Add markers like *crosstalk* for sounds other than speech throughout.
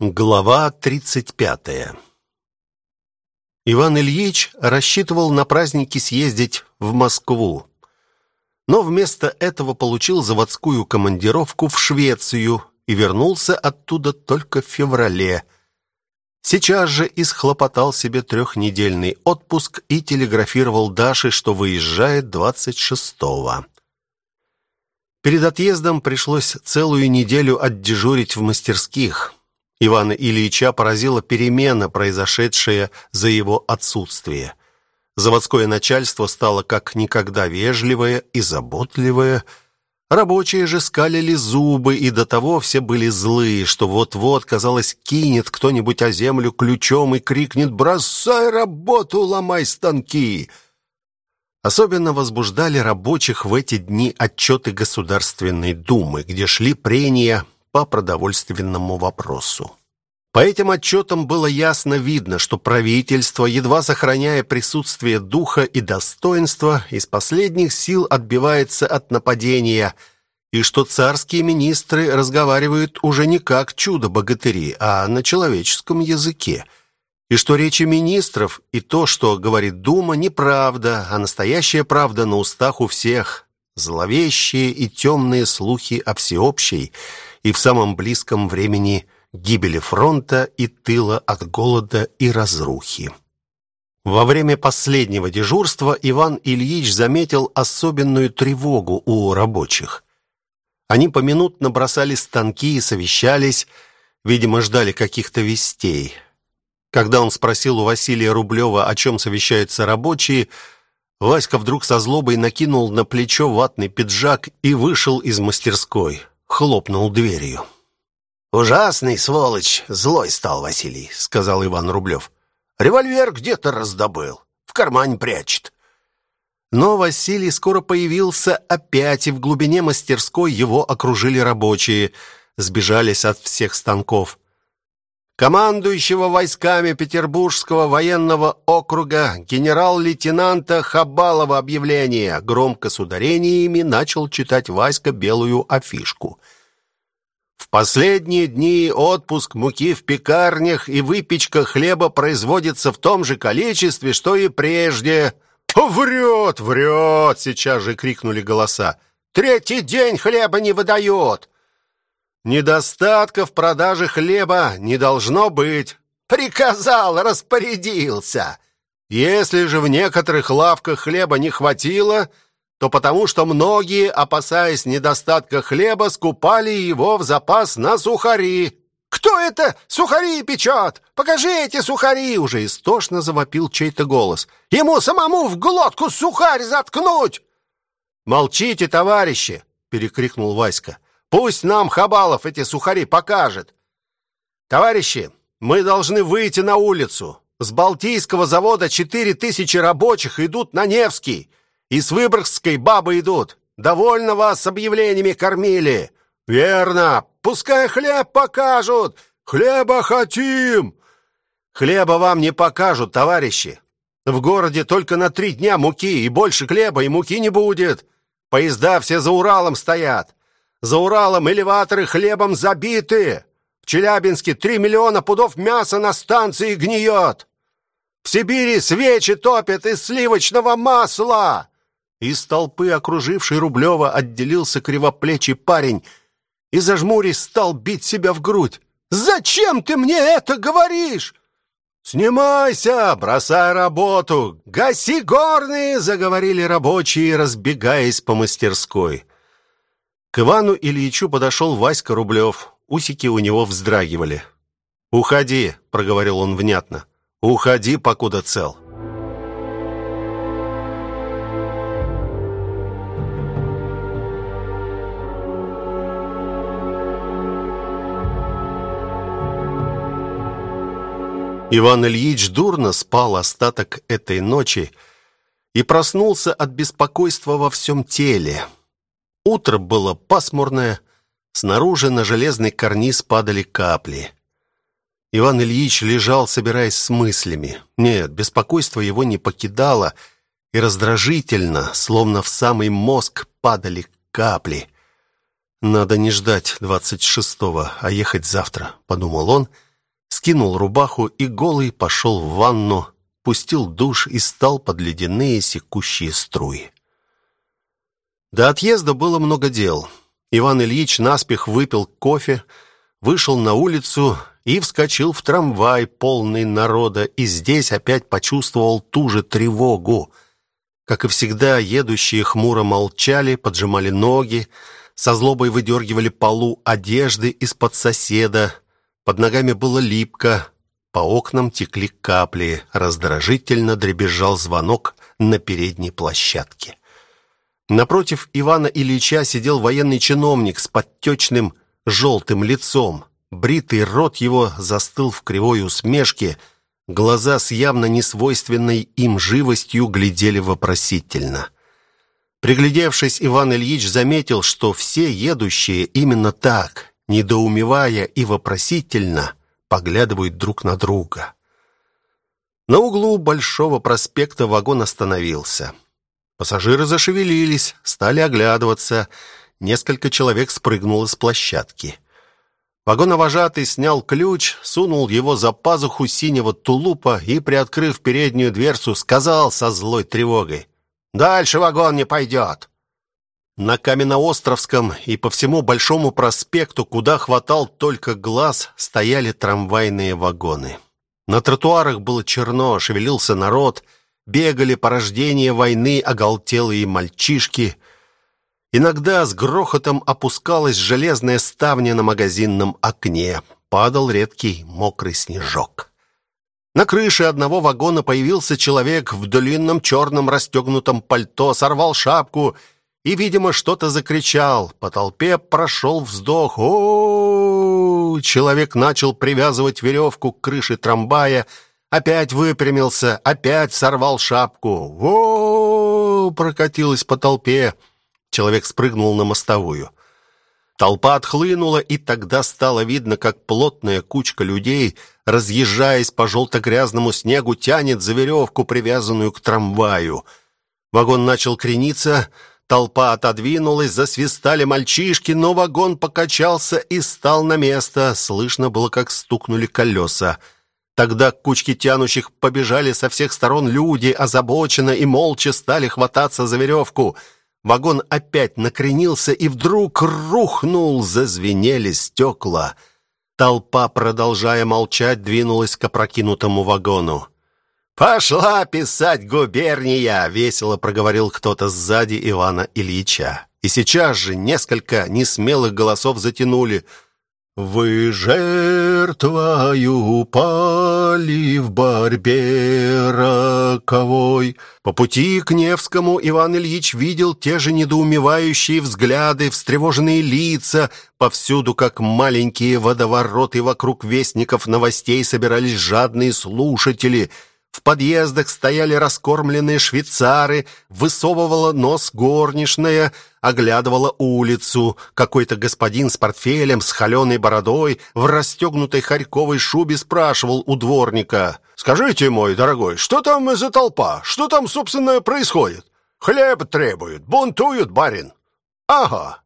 Глава 35. Иван Ильич рассчитывал на праздники съездить в Москву. Но вместо этого получил заводскую командировку в Швецию и вернулся оттуда только в феврале. Сейчас же исхлопотал себе трехнедельный отпуск и телеграфировал Даше, что выезжает 26-го. Перед отъездом пришлось целую неделю отдежурить в мастерских – Ивана Ильича поразила перемена, произошедшая за его отсутствие. Заводское начальство стало как никогда вежливое и заботливое. Рабочие же скалили зубы, и до того все были злые, что вот-вот, казалось, кинет кто-нибудь о землю ключом и крикнет «Бросай работу, ломай станки!» Особенно возбуждали рабочих в эти дни отчеты Государственной Думы, где шли прения по продовольственному вопросу. По этим отчетам было ясно видно, что правительство, едва сохраняя присутствие духа и достоинства, из последних сил отбивается от нападения, и что царские министры разговаривают уже не как чудо-богатыри, а на человеческом языке, и что речи министров и то, что говорит Дума, неправда, а настоящая правда на устах у всех, зловещие и темные слухи о всеобщей и в самом близком времени гибели фронта и тыла от голода и разрухи. Во время последнего дежурства Иван Ильич заметил особенную тревогу у рабочих. Они поминутно бросали станки и совещались, видимо, ждали каких-то вестей. Когда он спросил у Василия Рублева, о чем совещаются рабочие, Васька вдруг со злобой накинул на плечо ватный пиджак и вышел из мастерской хлопнул дверью. «Ужасный сволочь, злой стал Василий», — сказал Иван Рублев. «Револьвер где-то раздобыл, в кармане прячет». Но Василий скоро появился опять, и в глубине мастерской его окружили рабочие, сбежались от всех станков. Командующего войсками Петербургского военного округа генерал-лейтенанта Хабалова объявление громко с ударениями начал читать Васька белую афишку. В последние дни отпуск муки в пекарнях и выпечка хлеба производится в том же количестве, что и прежде. «Врет, врет!» — сейчас же крикнули голоса. «Третий день хлеба не выдает!» Недостатка в продаже хлеба не должно быть. Приказал, распорядился. Если же в некоторых лавках хлеба не хватило, то потому что многие, опасаясь недостатка хлеба, скупали его в запас на сухари. «Кто это сухари печет? Покажи эти сухари!» Уже истошно завопил чей-то голос. «Ему самому в глотку сухарь заткнуть!» «Молчите, товарищи!» — перекрикнул Васька. Пусть нам Хабалов эти сухари покажет. Товарищи, мы должны выйти на улицу. С Балтийского завода четыре тысячи рабочих идут на Невский. И с Выборгской бабы идут. Довольно вас объявлениями кормили. Верно. Пускай хлеб покажут. Хлеба хотим. Хлеба вам не покажут, товарищи. В городе только на три дня муки, и больше хлеба и муки не будет. Поезда все за Уралом стоят. За Уралом элеваторы хлебом забиты. В Челябинске три миллиона пудов мяса на станции гниет. В Сибири свечи топят из сливочного масла. Из толпы, окружившей Рублева, отделился кривоплечий парень и, зажмурясь, стал бить себя в грудь. «Зачем ты мне это говоришь?» «Снимайся, бросай работу! Гаси горные!» — заговорили рабочие, разбегаясь по мастерской. К Ивану Ильичу подошел Васька Рублев. Усики у него вздрагивали. «Уходи», — проговорил он внятно. «Уходи, покуда цел». Иван Ильич дурно спал остаток этой ночи и проснулся от беспокойства во всем теле. Утро было пасмурное, снаружи на железный карниз падали капли. Иван Ильич лежал, собираясь с мыслями. Нет, беспокойство его не покидало, и раздражительно, словно в самый мозг, падали капли. «Надо не ждать двадцать шестого, а ехать завтра», — подумал он, скинул рубаху и голый пошел в ванну, пустил душ и стал под ледяные секущие струи. До отъезда было много дел. Иван Ильич наспех выпил кофе, вышел на улицу и вскочил в трамвай, полный народа, и здесь опять почувствовал ту же тревогу. Как и всегда, едущие хмуро молчали, поджимали ноги, со злобой выдергивали полу одежды из-под соседа. Под ногами было липко, по окнам текли капли, раздражительно дребезжал звонок на передней площадке. Напротив Ивана Ильича сидел военный чиновник с подтечным желтым лицом. Бритый рот его застыл в кривой усмешке, глаза с явно несвойственной им живостью глядели вопросительно. Приглядевшись, Иван Ильич заметил, что все едущие именно так, недоумевая и вопросительно, поглядывают друг на друга. На углу Большого проспекта вагон остановился. Пассажиры зашевелились, стали оглядываться. Несколько человек спрыгнуло с площадки. Вагоновожатый снял ключ, сунул его за пазуху синего тулупа и, приоткрыв переднюю дверцу, сказал со злой тревогой: "Дальше вагон не пойдет». На Каменноостровском и по всему Большому проспекту, куда хватал только глаз, стояли трамвайные вагоны. На тротуарах было черно, шевелился народ, бегали порождения войны оголтелые мальчишки. Иногда с грохотом опускалась железная ставня на магазинном окне. Падал редкий мокрый снежок. На крыше одного вагона появился человек в длинном черном расстегнутом пальто, сорвал шапку и, видимо, что-то закричал. По толпе прошел вздох. О, Человек начал привязывать веревку к крыше трамвая, опять выпрямился, опять сорвал шапку. -о прокатилось по толпе. Человек спрыгнул на мостовую. Толпа отхлынула, и тогда стало видно, как плотная кучка людей, разъезжаясь по желто-грязному снегу, тянет за веревку, привязанную к трамваю. Вагон начал крениться, толпа отодвинулась, засвистали мальчишки, но вагон покачался и стал на место. Слышно было, как стукнули колеса. Тогда к кучке тянущих побежали со всех сторон люди, озабоченно и молча стали хвататься за веревку — Вагон опять накренился и вдруг рухнул, зазвенели стекла. Толпа, продолжая молчать, двинулась к опрокинутому вагону. «Пошла писать губерния!» — весело проговорил кто-то сзади Ивана Ильича. И сейчас же несколько несмелых голосов затянули — вы жертвою пали в борьбе роковой. По пути к Невскому Иван Ильич видел те же недоумевающие взгляды, встревоженные лица. Повсюду, как маленькие водовороты вокруг вестников новостей, собирались жадные слушатели — в подъездах стояли раскормленные швейцары, высовывала нос горничная, оглядывала улицу. Какой-то господин с портфелем, с холеной бородой, в расстегнутой харьковой шубе спрашивал у дворника. «Скажите, мой дорогой, что там за толпа? Что там, собственно, происходит? Хлеб требуют, бунтуют, барин». «Ага,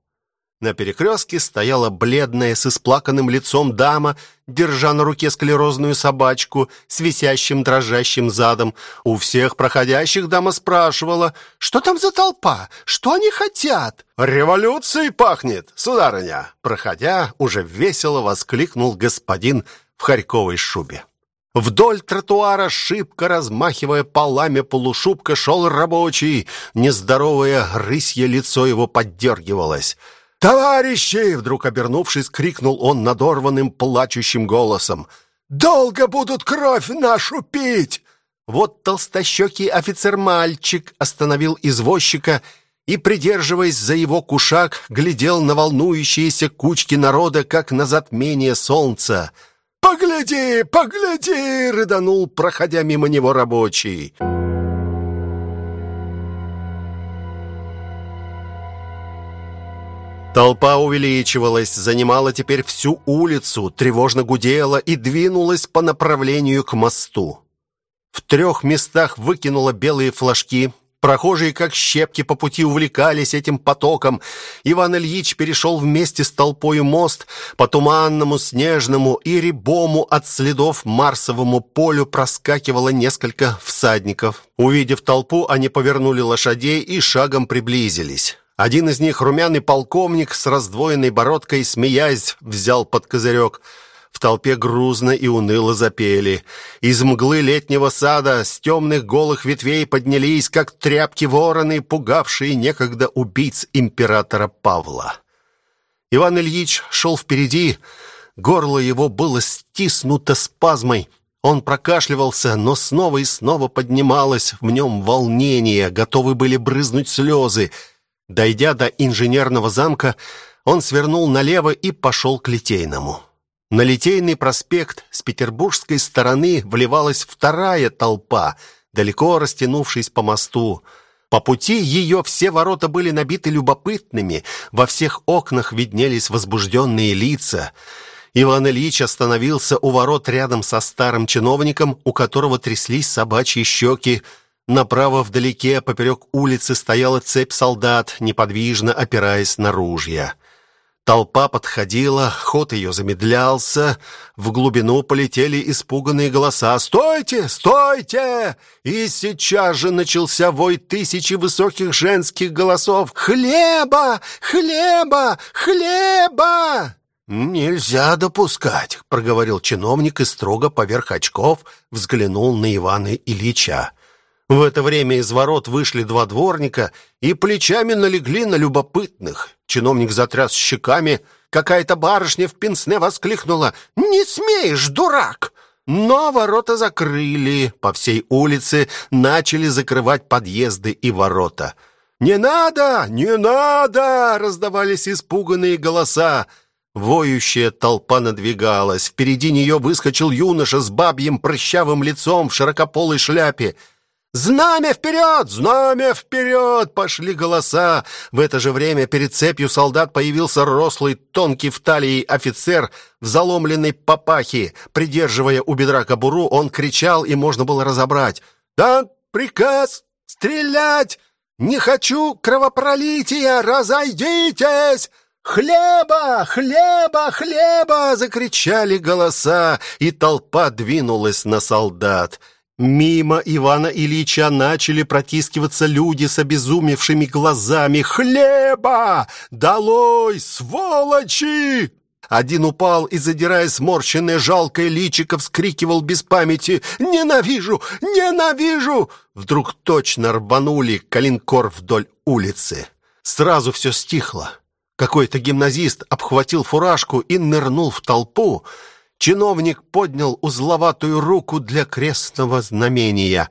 на перекрестке стояла бледная с исплаканным лицом дама, держа на руке склерозную собачку с висящим дрожащим задом. У всех проходящих дама спрашивала, что там за толпа, что они хотят. «Революцией пахнет, сударыня!» Проходя, уже весело воскликнул господин в харьковой шубе. Вдоль тротуара, шибко размахивая полами полушубка, шел рабочий. Нездоровое рысье лицо его поддергивалось. «Товарищи!» — вдруг обернувшись, крикнул он надорванным, плачущим голосом. «Долго будут кровь нашу пить!» Вот толстощекий офицер-мальчик остановил извозчика и, придерживаясь за его кушак, глядел на волнующиеся кучки народа, как на затмение солнца. «Погляди, погляди!» — рыданул, проходя мимо него рабочий. Толпа увеличивалась, занимала теперь всю улицу, тревожно гудела и двинулась по направлению к мосту. В трех местах выкинула белые флажки, Прохожие, как щепки по пути, увлекались этим потоком. Иван Ильич перешел вместе с толпой мост по туманному, снежному и рябому от следов Марсовому полю проскакивало несколько всадников. Увидев толпу, они повернули лошадей и шагом приблизились. Один из них, румяный полковник с раздвоенной бородкой, смеясь, взял под козырек – в толпе грузно и уныло запели. Из мглы летнего сада с темных голых ветвей поднялись, как тряпки вороны, пугавшие некогда убийц императора Павла. Иван Ильич шел впереди, горло его было стиснуто спазмой. Он прокашливался, но снова и снова поднималось в нем волнение, готовы были брызнуть слезы. Дойдя до инженерного замка, он свернул налево и пошел к Литейному. На Литейный проспект с петербургской стороны вливалась вторая толпа, далеко растянувшись по мосту. По пути ее все ворота были набиты любопытными, во всех окнах виднелись возбужденные лица. Иван Ильич остановился у ворот рядом со старым чиновником, у которого тряслись собачьи щеки. Направо вдалеке, поперек улицы, стояла цепь солдат, неподвижно опираясь на ружья. Толпа подходила, ход ее замедлялся, в глубину полетели испуганные голоса: "Стойте, стойте!" И сейчас же начался вой тысячи высоких женских голосов: "Хлеба! Хлеба! Хлеба!" Нельзя допускать, проговорил чиновник и строго поверх очков взглянул на Ивана Ильича. В это время из ворот вышли два дворника и плечами налегли на любопытных. Чиновник затряс щеками. Какая-то барышня в пенсне воскликнула: "Не смеешь, дурак!" Но ворота закрыли. По всей улице начали закрывать подъезды и ворота. "Не надо! Не надо!" раздавались испуганные голоса. Воющая толпа надвигалась. Впереди нее выскочил юноша с бабьим прыщавым лицом в широкополой шляпе. «Знамя вперед! Знамя вперед!» Пошли голоса. В это же время перед цепью солдат появился рослый, тонкий в талии офицер в заломленной папахе. Придерживая у бедра кобуру, он кричал, и можно было разобрать. «Да, приказ! Стрелять! Не хочу кровопролития! Разойдитесь!» «Хлеба! Хлеба! Хлеба!» — закричали голоса, и толпа двинулась на солдат. Мимо Ивана Ильича начали протискиваться люди с обезумевшими глазами. «Хлеба! Долой, сволочи!» Один упал и, задирая сморщенное жалкое личико, вскрикивал без памяти «Ненавижу! Ненавижу!» Вдруг точно рванули калинкор вдоль улицы. Сразу все стихло. Какой-то гимназист обхватил фуражку и нырнул в толпу. Чиновник поднял узловатую руку для крестного знамения.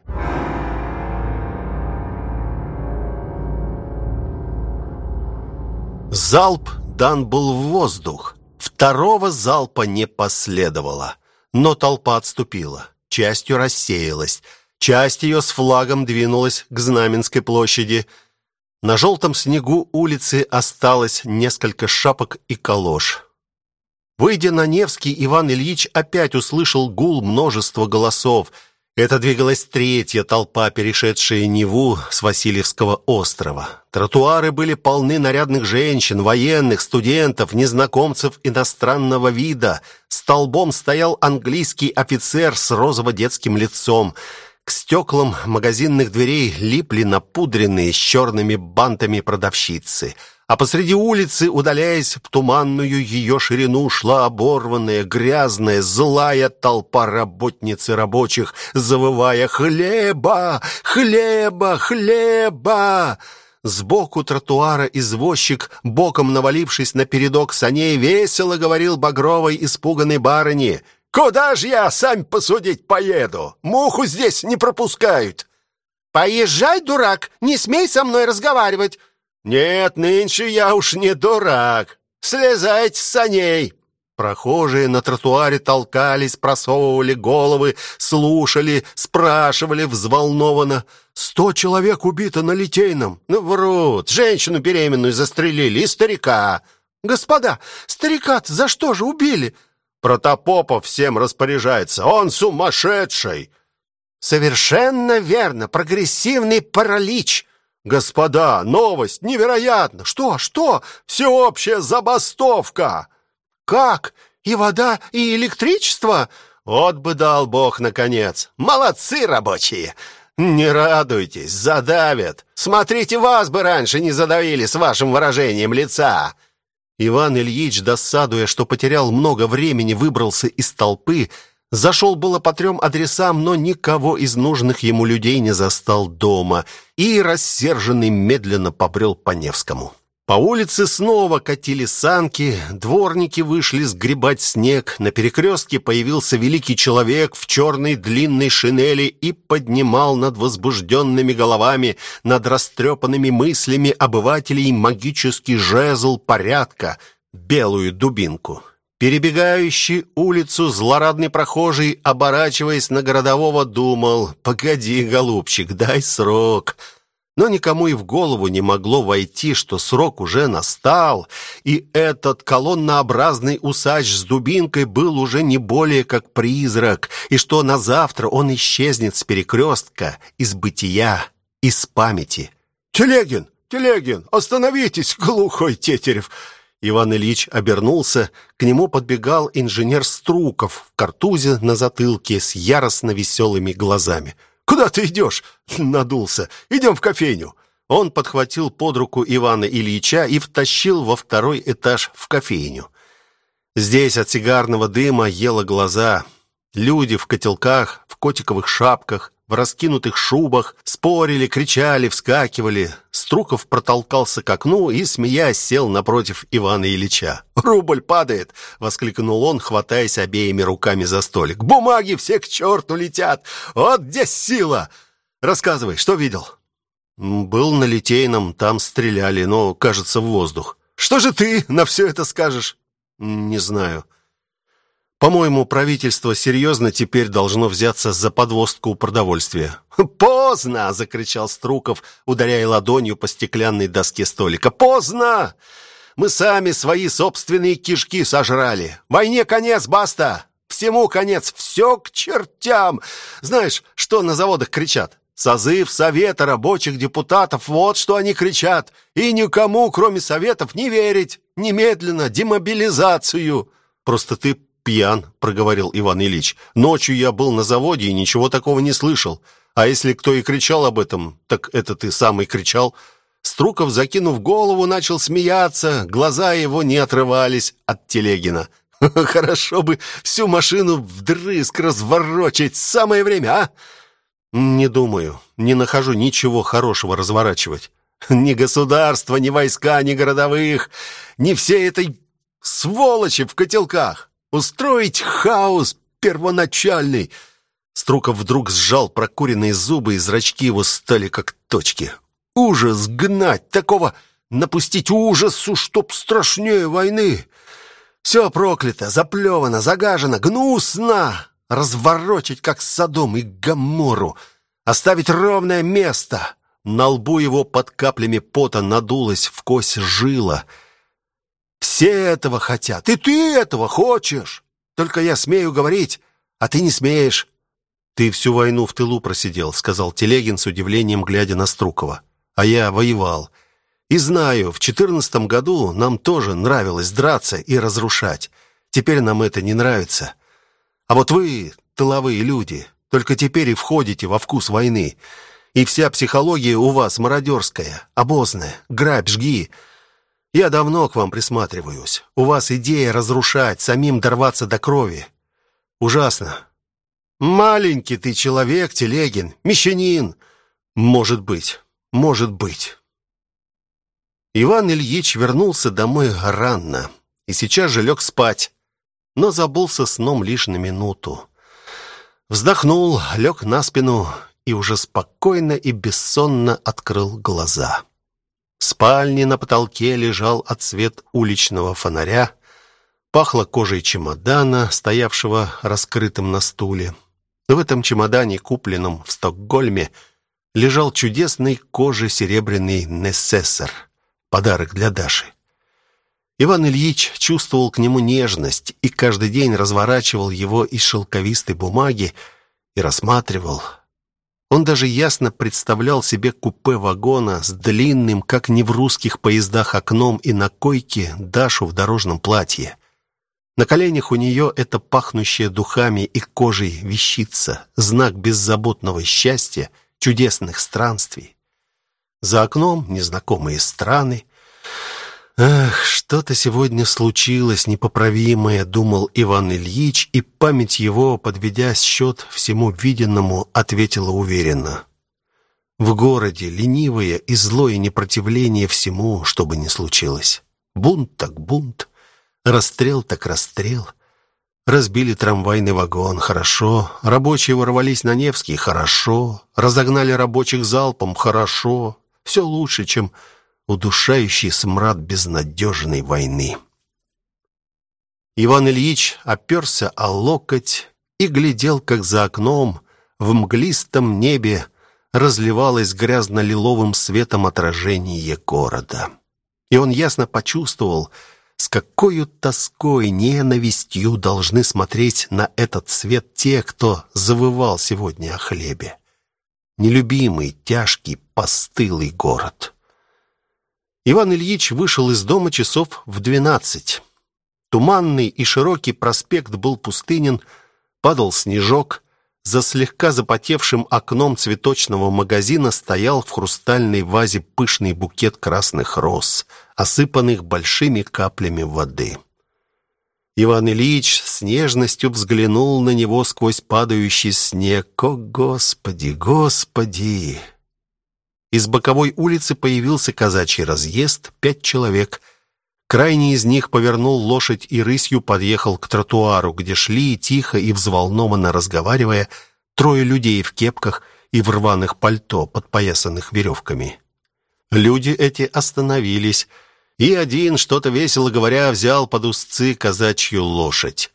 Залп дан был в воздух. Второго залпа не последовало, но толпа отступила, частью рассеялась, часть ее с флагом двинулась к Знаменской площади. На желтом снегу улицы осталось несколько шапок и калош. Выйдя на Невский, Иван Ильич опять услышал гул множества голосов. Это двигалась третья толпа, перешедшая Неву с Васильевского острова. Тротуары были полны нарядных женщин, военных, студентов, незнакомцев иностранного вида. Столбом стоял английский офицер с розово-детским лицом. К стеклам магазинных дверей липли напудренные с черными бантами продавщицы – а посреди улицы, удаляясь в туманную ее ширину, шла оборванная, грязная, злая толпа работниц и рабочих, завывая «Хлеба! Хлеба! Хлеба!» Сбоку тротуара извозчик, боком навалившись на передок саней, весело говорил багровой испуганной барыне «Куда ж я, сам посудить поеду? Муху здесь не пропускают!» «Поезжай, дурак, не смей со мной разговаривать!» «Нет, нынче я уж не дурак. Слезайте с саней!» Прохожие на тротуаре толкались, просовывали головы, слушали, спрашивали взволнованно. «Сто человек убито на Литейном!» «Ну, врут! Женщину беременную застрелили и старика!» «Господа, старика за что же убили?» «Протопопов всем распоряжается! Он сумасшедший!» Совершенно верно, прогрессивный паралич. Господа, новость невероятна. Что? Что? Всеобщая забастовка. Как? И вода, и электричество? Вот бы дал Бог наконец. Молодцы рабочие. Не радуйтесь, задавят. Смотрите, вас бы раньше не задавили с вашим выражением лица. Иван Ильич, досадуя, что потерял много времени, выбрался из толпы, Зашел было по трем адресам, но никого из нужных ему людей не застал дома и, рассерженный, медленно побрел по Невскому. По улице снова катили санки, дворники вышли сгребать снег, на перекрестке появился великий человек в черной длинной шинели и поднимал над возбужденными головами, над растрепанными мыслями обывателей магический жезл порядка, белую дубинку. Перебегающий улицу злорадный прохожий, оборачиваясь на городового, думал: "Погоди, голубчик, дай срок". Но никому и в голову не могло войти, что срок уже настал, и этот колоннообразный усач с дубинкой был уже не более как призрак, и что на завтра он исчезнет с перекрестка, из бытия, из памяти. Телегин, Телегин, остановитесь, глухой тетерев. Иван Ильич обернулся, к нему подбегал инженер Струков в картузе на затылке с яростно веселыми глазами. Куда ты идешь?» — надулся. «Идем в кофейню». Он подхватил под руку Ивана Ильича и втащил во второй этаж в кофейню. Здесь от сигарного дыма ело глаза. Люди в котелках, в котиковых шапках, в раскинутых шубах, спорили, кричали, вскакивали. Струков протолкался к окну и, смеясь, сел напротив Ивана Ильича. *laughs* «Рубль падает!» — воскликнул он, хватаясь обеими руками за столик. «Бумаги все к черту летят! Вот где сила!» «Рассказывай, что видел?» «Был на Литейном, там стреляли, но, кажется, в воздух». «Что же ты на все это скажешь?» «Не знаю». По-моему, правительство серьезно теперь должно взяться за подвозку продовольствия. *laughs* Поздно, закричал Струков, ударяя ладонью по стеклянной доске столика. Поздно. Мы сами свои собственные кишки сожрали. Войне конец, баста. Всему конец, все к чертям. Знаешь, что на заводах кричат? Созыв совета рабочих депутатов, вот что они кричат. И никому, кроме советов, не верить. Немедленно демобилизацию. Просто ты пьян, проговорил Иван Ильич. Ночью я был на заводе и ничего такого не слышал. А если кто и кричал об этом, так это ты сам и кричал. Струков, закинув голову, начал смеяться, глаза его не отрывались от Телегина. *laughs* Хорошо бы всю машину вдрызг разворочить, самое время, а? Не думаю, не нахожу ничего хорошего разворачивать. Ни государства, ни войска, ни городовых, ни всей этой сволочи в котелках. Устроить хаос первоначальный. Струков вдруг сжал прокуренные зубы, и зрачки его стали как точки. Ужас гнать такого, напустить ужасу, чтоб страшнее войны. Все проклято, заплевано, загажено, гнусно. Разворочить, как Содом и Гоморру. Оставить ровное место. На лбу его под каплями пота надулась в кость жила — все этого хотят, и ты этого хочешь. Только я смею говорить, а ты не смеешь. Ты всю войну в тылу просидел, сказал Телегин с удивлением глядя на Струкова. А я воевал. И знаю, в четырнадцатом году нам тоже нравилось драться и разрушать. Теперь нам это не нравится. А вот вы, тыловые люди, только теперь и входите во вкус войны. И вся психология у вас мародерская, обозная, грабь, жги. Я давно к вам присматриваюсь. У вас идея разрушать, самим дорваться до крови. Ужасно. Маленький ты человек, Телегин, мещанин. Может быть, может быть. Иван Ильич вернулся домой рано и сейчас же лег спать, но забылся сном лишь на минуту. Вздохнул, лег на спину и уже спокойно и бессонно открыл глаза. В спальне на потолке лежал отсвет уличного фонаря, пахло кожей чемодана, стоявшего раскрытым на стуле. В этом чемодане, купленном в Стокгольме, лежал чудесный кожи серебряный несессор, подарок для Даши. Иван Ильич чувствовал к нему нежность и каждый день разворачивал его из шелковистой бумаги и рассматривал, Он даже ясно представлял себе купе вагона с длинным, как не в русских поездах, окном и на койке Дашу в дорожном платье. На коленях у нее это пахнущая духами и кожей вещица, знак беззаботного счастья, чудесных странствий. За окном незнакомые страны. Ах, что-то сегодня случилось непоправимое, думал Иван Ильич, и память его, подведя счет всему виденному, ответила уверенно: в городе ленивое и злое непротивление всему, что бы ни случилось. Бунт так бунт, расстрел так расстрел. Разбили трамвайный вагон, хорошо. Рабочие ворвались на Невский, хорошо. Разогнали рабочих залпом, хорошо. Все лучше, чем удушающий смрад безнадежной войны. Иван Ильич оперся о локоть и глядел, как за окном в мглистом небе разливалось грязно-лиловым светом отражение города. И он ясно почувствовал, с какой тоской, ненавистью должны смотреть на этот свет те, кто завывал сегодня о хлебе нелюбимый, тяжкий, постылый город. Иван Ильич вышел из дома часов в двенадцать. Туманный и широкий проспект был пустынен, падал снежок. За слегка запотевшим окном цветочного магазина стоял в хрустальной вазе пышный букет красных роз, осыпанных большими каплями воды. Иван Ильич с нежностью взглянул на него сквозь падающий снег. О, Господи, Господи! Из боковой улицы появился казачий разъезд, пять человек. Крайний из них повернул лошадь и рысью подъехал к тротуару, где шли тихо и взволнованно разговаривая трое людей в кепках и в рваных пальто, подпоясанных веревками. Люди эти остановились, и один, что-то весело говоря, взял под узцы казачью лошадь.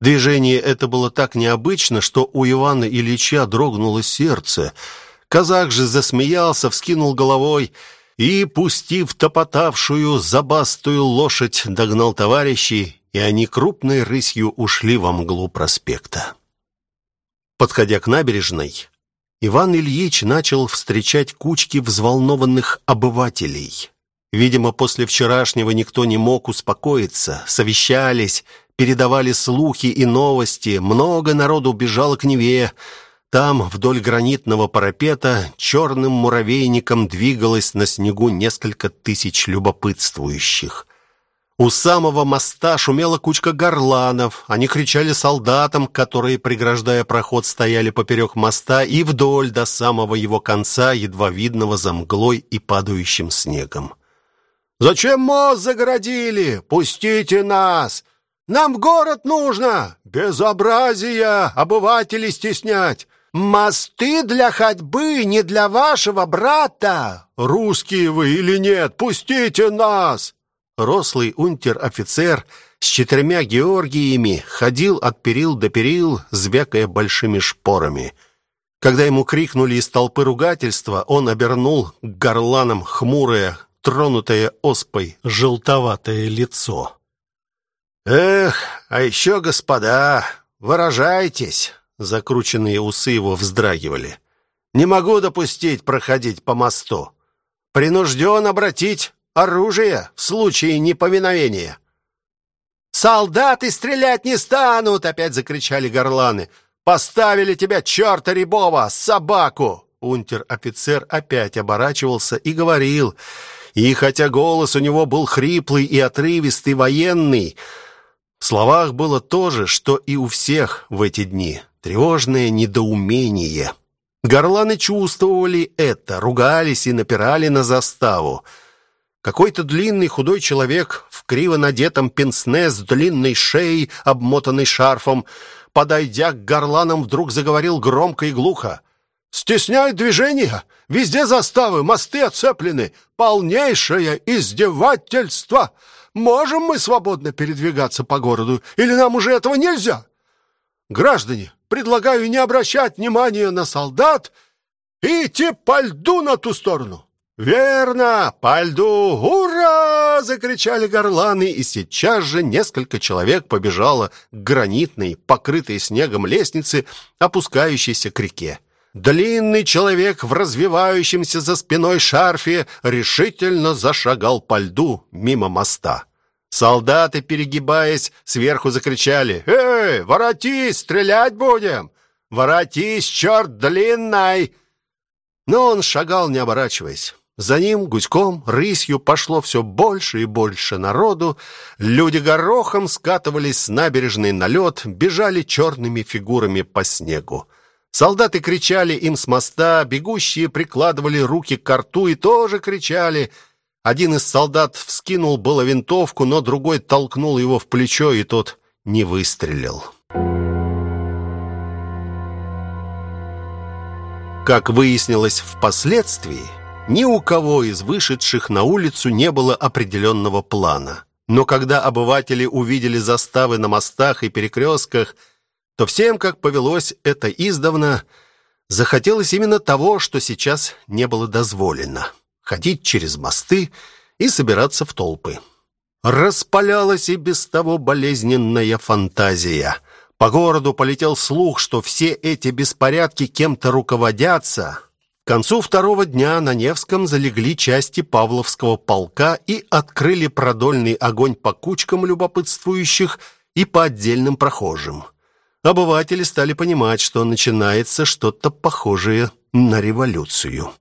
Движение это было так необычно, что у Ивана Ильича дрогнуло сердце. Казак же засмеялся, вскинул головой и, пустив топотавшую забастую лошадь, догнал товарищей, и они крупной рысью ушли во мглу проспекта. Подходя к набережной, Иван Ильич начал встречать кучки взволнованных обывателей. Видимо, после вчерашнего никто не мог успокоиться, совещались, передавали слухи и новости. Много народу бежало к Неве. Там, вдоль гранитного парапета, черным муравейником двигалось на снегу несколько тысяч любопытствующих. У самого моста шумела кучка горланов. Они кричали солдатам, которые, преграждая проход, стояли поперек моста и вдоль до самого его конца, едва видного за мглой и падающим снегом. Зачем мост загородили? Пустите нас! Нам город нужно! Безобразие! Обывателей стеснять! Мосты для ходьбы не для вашего брата! Русские вы или нет? Пустите нас!» Рослый унтер-офицер с четырьмя Георгиями ходил от перил до перил, звякая большими шпорами. Когда ему крикнули из толпы ругательства, он обернул к хмурое, тронутое оспой желтоватое лицо. Эх, а еще, господа, выражайтесь. Закрученные усы его вздрагивали. Не могу допустить проходить по мосту. Принужден обратить оружие в случае неповиновения. Солдаты стрелять не станут, опять закричали горланы. Поставили тебя черта рябого, собаку. Унтер-офицер опять оборачивался и говорил: и хотя голос у него был хриплый и отрывистый военный, в словах было то же, что и у всех в эти дни тревожное недоумение. Горланы чувствовали это, ругались и напирали на заставу. Какой-то длинный худой человек в криво надетом пенсне с длинной шеей, обмотанной шарфом, подойдя к горланам, вдруг заговорил громко и глухо: Стесняют движение, везде заставы, мосты оцеплены. Полнейшее издевательство. Можем мы свободно передвигаться по городу, или нам уже этого нельзя? Граждане, предлагаю не обращать внимания на солдат и идти по льду на ту сторону. «Верно! По льду! Ура!» — закричали горланы, и сейчас же несколько человек побежало к гранитной, покрытой снегом лестнице, опускающейся к реке. длинный человек в развивающемся за спиной шарфе решительно зашагал по льду мимо моста. Солдаты, перегибаясь, сверху закричали «Эй, воротись, стрелять будем! Воротись, черт длинный!» Но он шагал, не оборачиваясь. За ним гуськом, рысью пошло все больше и больше народу. Люди горохом скатывались с набережной на лед, бежали черными фигурами по снегу. Солдаты кричали им с моста, бегущие прикладывали руки к рту и тоже кричали. Один из солдат вскинул было винтовку, но другой толкнул его в плечо, и тот не выстрелил. Как выяснилось впоследствии, ни у кого из вышедших на улицу не было определенного плана. Но когда обыватели увидели заставы на мостах и перекрестках, то всем, как повелось это издавна, захотелось именно того, что сейчас не было дозволено ходить через мосты и собираться в толпы. Распалялась и без того болезненная фантазия. По городу полетел слух, что все эти беспорядки кем-то руководятся, к концу второго дня на Невском залегли части Павловского полка и открыли продольный огонь по кучкам любопытствующих и по отдельным прохожим. Обыватели стали понимать, что начинается что-то похожее на революцию.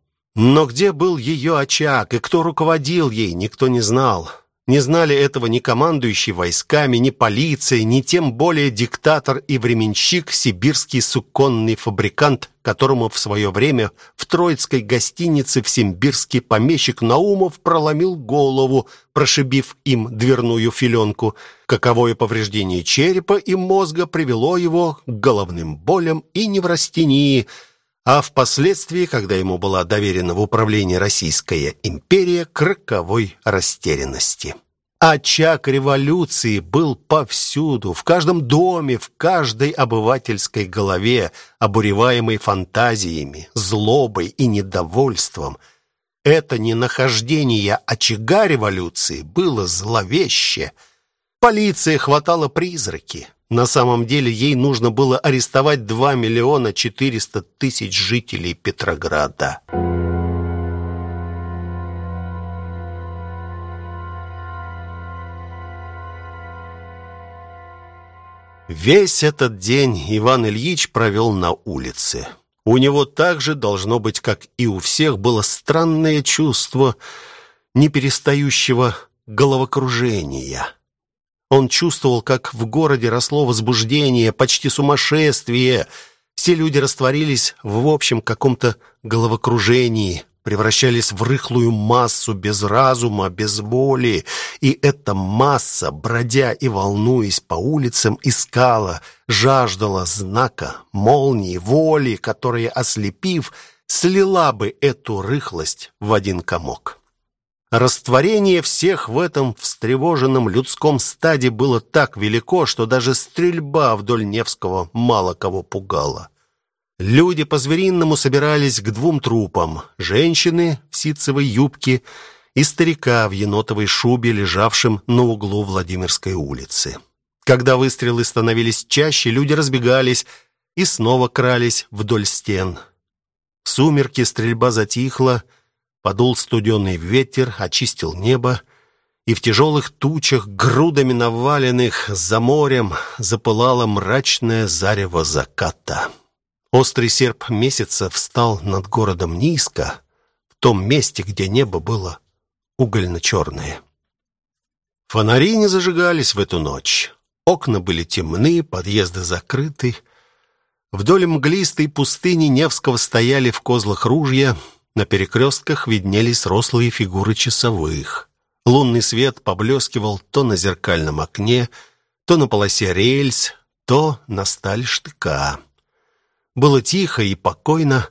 Но где был ее очаг и кто руководил ей, никто не знал. Не знали этого ни командующий войсками, ни полиция, ни тем более диктатор и временщик, сибирский суконный фабрикант, которому в свое время в Троицкой гостинице в Симбирский помещик Наумов проломил голову, прошибив им дверную филенку. Каковое повреждение черепа и мозга привело его к головным болям и неврастении – а впоследствии, когда ему была доверена в управление Российская империя, к роковой растерянности. Очаг революции был повсюду, в каждом доме, в каждой обывательской голове, обуреваемой фантазиями, злобой и недовольством. Это ненахождение очага революции было зловеще. Полиция хватала призраки, на самом деле ей нужно было арестовать 2 миллиона 400 тысяч жителей Петрограда. Весь этот день Иван Ильич провел на улице. У него также должно быть, как и у всех, было странное чувство неперестающего головокружения. Он чувствовал, как в городе росло возбуждение, почти сумасшествие. Все люди растворились в общем каком-то головокружении, превращались в рыхлую массу без разума, без воли. И эта масса, бродя и волнуясь по улицам, искала, жаждала знака, молнии, воли, которая, ослепив, слила бы эту рыхлость в один комок. Растворение всех в этом встревоженном людском стаде было так велико, что даже стрельба вдоль Невского мало кого пугала. Люди по-звериному собирались к двум трупам: женщины в ситцевой юбке и старика в енотовой шубе, лежавшим на углу Владимирской улицы. Когда выстрелы становились чаще, люди разбегались и снова крались вдоль стен. В сумерки стрельба затихла, Подул студеный ветер, очистил небо, и в тяжелых тучах, грудами наваленных за морем, запылало мрачное зарево заката. Острый серп месяца встал над городом низко, в том месте, где небо было угольно-черное. Фонари не зажигались в эту ночь. Окна были темны, подъезды закрыты. Вдоль мглистой пустыни Невского стояли в козлах ружья — на перекрестках виднелись рослые фигуры часовых. Лунный свет поблескивал то на зеркальном окне, то на полосе рельс, то на сталь штыка. Было тихо и покойно,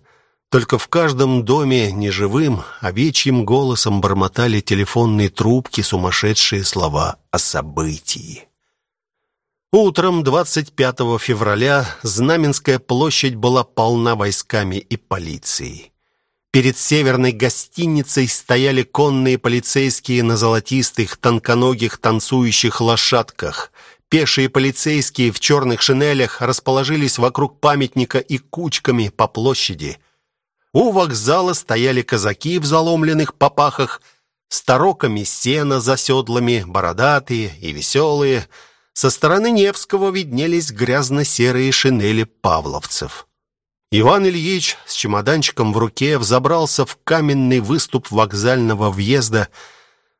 только в каждом доме неживым, овечьим голосом бормотали телефонные трубки сумасшедшие слова о событии. Утром 25 февраля Знаменская площадь была полна войсками и полицией. Перед северной гостиницей стояли конные полицейские на золотистых, тонконогих танцующих лошадках. Пешие полицейские в черных шинелях расположились вокруг памятника и кучками по площади. У вокзала стояли казаки в заломленных попахах, с тароками сена за седлами, бородатые и веселые. Со стороны Невского виднелись грязно-серые шинели павловцев. Иван Ильич с чемоданчиком в руке взобрался в каменный выступ вокзального въезда.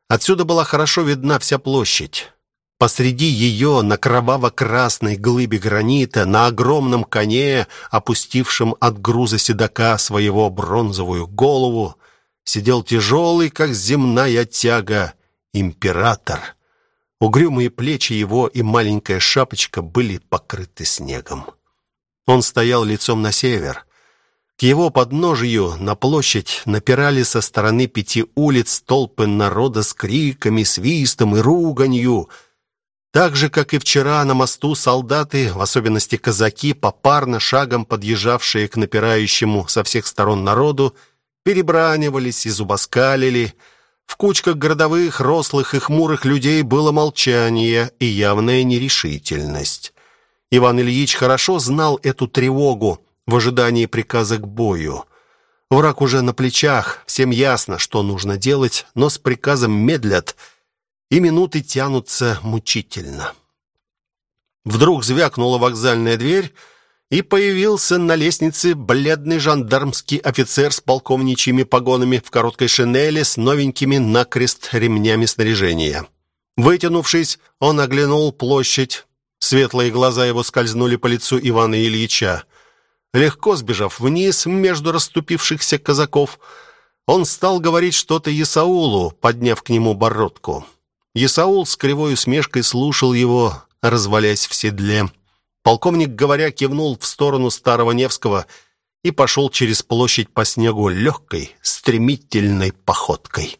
Отсюда была хорошо видна вся площадь. Посреди ее, на кроваво-красной глыбе гранита, на огромном коне, опустившем от груза седока своего бронзовую голову, сидел тяжелый, как земная тяга, император. Угрюмые плечи его и маленькая шапочка были покрыты снегом. Он стоял лицом на север. К его подножию на площадь напирали со стороны пяти улиц толпы народа с криками, свистом и руганью. Так же, как и вчера на мосту солдаты, в особенности казаки, попарно шагом подъезжавшие к напирающему со всех сторон народу, перебранивались и зубоскалили. В кучках городовых, рослых и хмурых людей было молчание и явная нерешительность. Иван Ильич хорошо знал эту тревогу в ожидании приказа к бою. Враг уже на плечах, всем ясно, что нужно делать, но с приказом медлят, и минуты тянутся мучительно. Вдруг звякнула вокзальная дверь, и появился на лестнице бледный жандармский офицер с полковничьими погонами в короткой шинели с новенькими накрест ремнями снаряжения. Вытянувшись, он оглянул площадь, Светлые глаза его скользнули по лицу Ивана Ильича. Легко сбежав вниз между расступившихся казаков, он стал говорить что-то Исаулу, подняв к нему бородку. Исаул с кривой усмешкой слушал его, развалясь в седле. Полковник, говоря, кивнул в сторону Старого Невского и пошел через площадь по снегу легкой, стремительной походкой.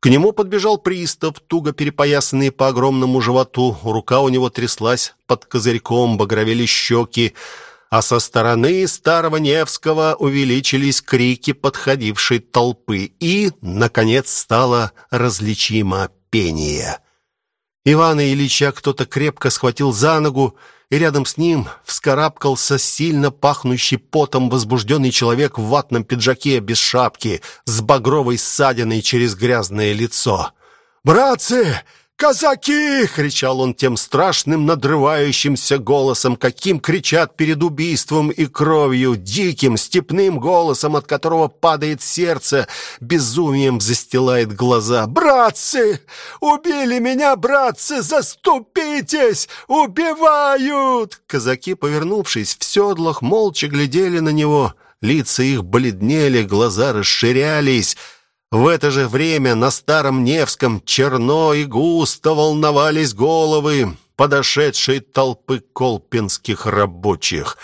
К нему подбежал пристав, туго перепоясанный по огромному животу. Рука у него тряслась под козырьком, багровели щеки, а со стороны старого Невского увеличились крики подходившей толпы, и, наконец, стало различимо пение. Ивана Ильича кто-то крепко схватил за ногу, и рядом с ним вскарабкался сильно пахнущий потом возбужденный человек в ватном пиджаке без шапки, с багровой ссадиной через грязное лицо. «Братцы, «Казаки!» — кричал он тем страшным надрывающимся голосом, каким кричат перед убийством и кровью, диким степным голосом, от которого падает сердце, безумием застилает глаза. «Братцы! Убили меня, братцы! Заступитесь! Убивают!» Казаки, повернувшись в седлах, молча глядели на него. Лица их бледнели, глаза расширялись — в это же время на Старом Невском черно и густо волновались головы подошедшей толпы колпинских рабочих.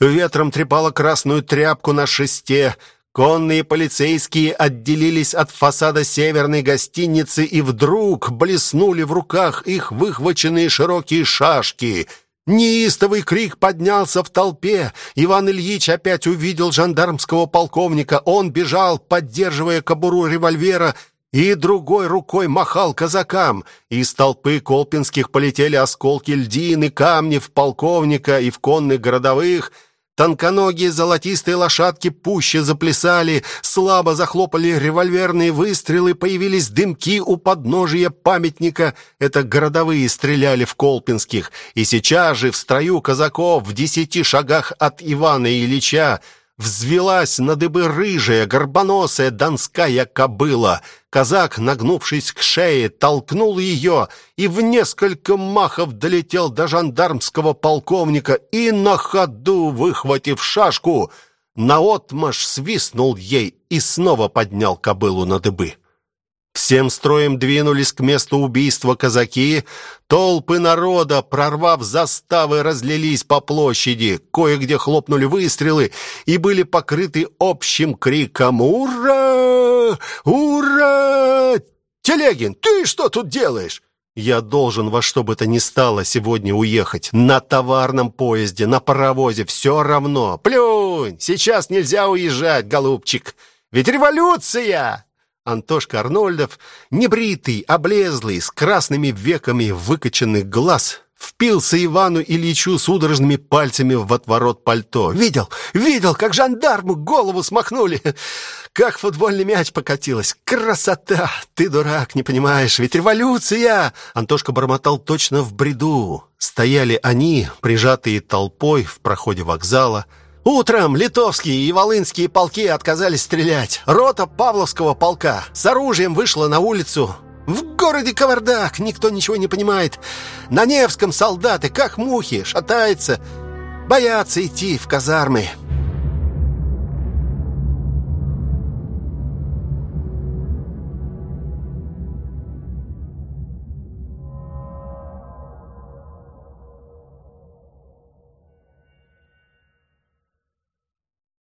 Ветром трепало красную тряпку на шесте, Конные полицейские отделились от фасада северной гостиницы и вдруг блеснули в руках их выхваченные широкие шашки — Неистовый крик поднялся в толпе. Иван Ильич опять увидел жандармского полковника. Он бежал, поддерживая кобуру револьвера, и другой рукой махал казакам. Из толпы колпинских полетели осколки льдины, камни в полковника и в конных городовых — Тонконогие золотистые лошадки пуще заплясали, слабо захлопали револьверные выстрелы, появились дымки у подножия памятника. Это городовые стреляли в Колпинских. И сейчас же в строю казаков в десяти шагах от Ивана Ильича Взвелась на дыбы рыжая, горбоносая донская кобыла. Казак, нагнувшись к шее, толкнул ее и в несколько махов долетел до жандармского полковника и на ходу, выхватив шашку, наотмашь свистнул ей и снова поднял кобылу на дыбы. Всем строем двинулись к месту убийства казаки. Толпы народа, прорвав заставы, разлились по площади. Кое-где хлопнули выстрелы и были покрыты общим криком «Ура! Ура! Телегин, ты что тут делаешь?» Я должен во что бы то ни стало сегодня уехать. На товарном поезде, на паровозе, все равно. Плюнь, сейчас нельзя уезжать, голубчик. Ведь революция! Антошка Арнольдов, небритый, облезлый, с красными веками выкоченных глаз, Впился Ивану Ильичу судорожными пальцами в отворот пальто. Видел, видел, как жандарму голову смахнули. Как футбольный мяч покатилась. Красота! Ты дурак, не понимаешь, ведь революция! Антошка бормотал точно в бреду. Стояли они, прижатые толпой в проходе вокзала. Утром литовские и волынские полки отказались стрелять. Рота Павловского полка с оружием вышла на улицу. В городе кавардак, никто ничего не понимает. На Невском солдаты, как мухи, шатаются, боятся идти в казармы.